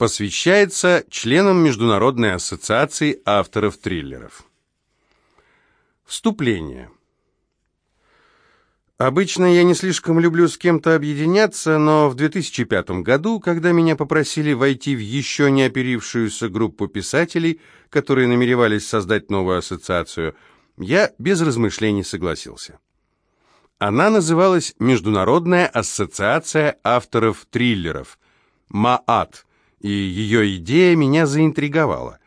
Посвящается членам Международной ассоциации авторов триллеров. Вступление. Обычно я не слишком люблю с кем-то объединяться, но в 2005 году, когда меня попросили войти в еще не оперившуюся группу писателей, которые намеревались создать новую ассоциацию, я без размышлений согласился. Она называлась Международная ассоциация авторов триллеров, МААТ, и ее идея меня заинтриговала.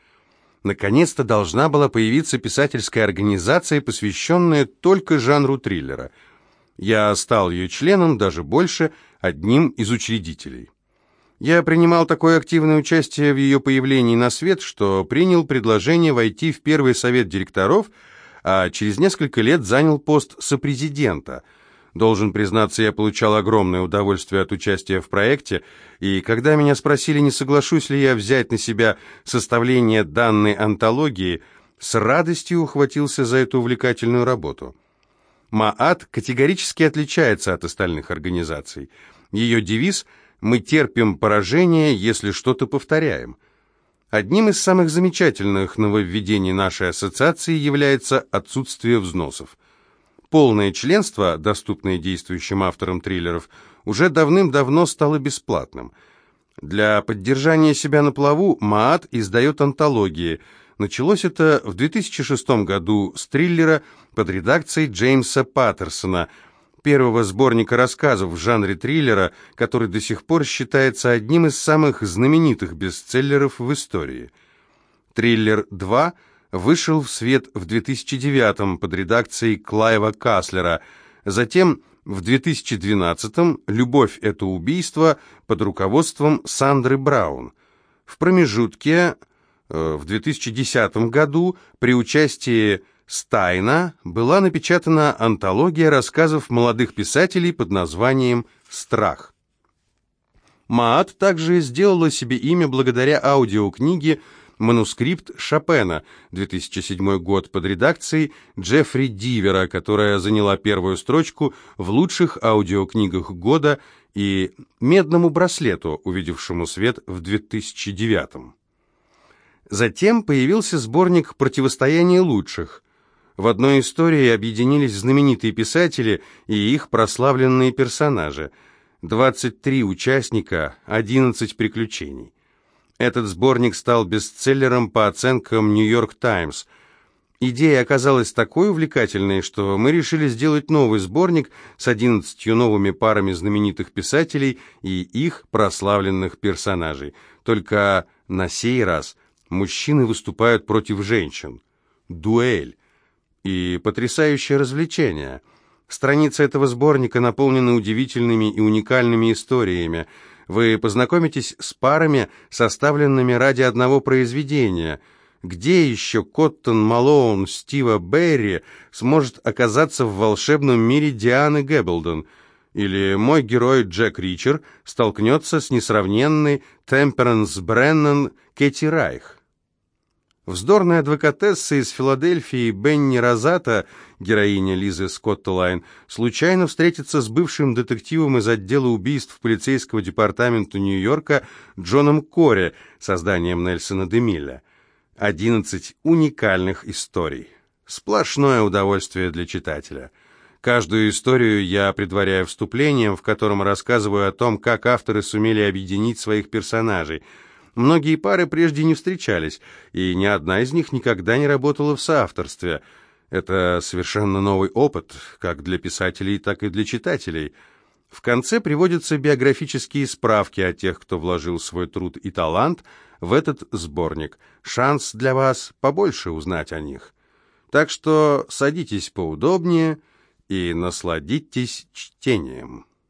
Наконец-то должна была появиться писательская организация, посвященная только жанру триллера – я стал ее членом, даже больше, одним из учредителей. Я принимал такое активное участие в ее появлении на свет, что принял предложение войти в первый совет директоров, а через несколько лет занял пост сопрезидента. Должен признаться, я получал огромное удовольствие от участия в проекте, и когда меня спросили, не соглашусь ли я взять на себя составление данной антологии, с радостью ухватился за эту увлекательную работу. МААТ категорически отличается от остальных организаций. Ее девиз «Мы терпим поражение, если что-то повторяем». Одним из самых замечательных нововведений нашей ассоциации является отсутствие взносов. Полное членство, доступное действующим авторам триллеров, уже давным-давно стало бесплатным. Для поддержания себя на плаву МААТ издает антологии – Началось это в 2006 году с триллера под редакцией Джеймса Паттерсона, первого сборника рассказов в жанре триллера, который до сих пор считается одним из самых знаменитых бестселлеров в истории. «Триллер 2» вышел в свет в 2009 под редакцией Клайва Каслера, затем в 2012 «Любовь – это убийство» под руководством Сандры Браун. В промежутке Э, в 2010 году при участии Стайна была напечатана антология рассказов молодых писателей под названием «Страх». Маат также сделала себе имя благодаря аудиокниге «Манускрипт Шопена» 2007 год под редакцией Джеффри Дивера, которая заняла первую строчку в лучших аудиокнигах года и «Медному браслету», увидевшему свет в 2009 Затем появился сборник «Противостояние лучших». В одной истории объединились знаменитые писатели и их прославленные персонажи. 23 участника, 11 приключений. Этот сборник стал бестселлером по оценкам «Нью-Йорк Таймс». Идея оказалась такой увлекательной, что мы решили сделать новый сборник с 11 новыми парами знаменитых писателей и их прославленных персонажей. Только на сей раз – мужчины выступают против женщин. Дуэль. И потрясающее развлечение. Страницы этого сборника наполнены удивительными и уникальными историями. Вы познакомитесь с парами, составленными ради одного произведения. Где еще Коттон Малоун Стива Берри сможет оказаться в волшебном мире Дианы Гэбблдон – или мой герой Джек Ричер столкнется с несравненной Темперанс Бреннан Кэти Райх. Вздорная адвокатесса из Филадельфии Бенни Розата, героиня Лизы Скоттелайн, случайно встретится с бывшим детективом из отдела убийств полицейского департамента Нью-Йорка Джоном Коре, созданием Нельсона Демилля. Одиннадцать уникальных историй. Сплошное удовольствие для читателя. Каждую историю я предваряю вступлением, в котором рассказываю о том, как авторы сумели объединить своих персонажей – Многие пары прежде не встречались, и ни одна из них никогда не работала в соавторстве. Это совершенно новый опыт, как для писателей, так и для читателей. В конце приводятся биографические справки о тех, кто вложил свой труд и талант в этот сборник. Шанс для вас побольше узнать о них. Так что садитесь поудобнее и насладитесь чтением.